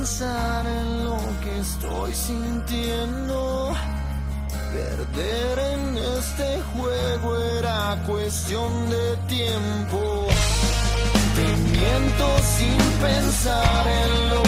pensar en lo que estoy sintiendo. Perder en este juego era cuestión de tiempo. Te miento sin pensar en lo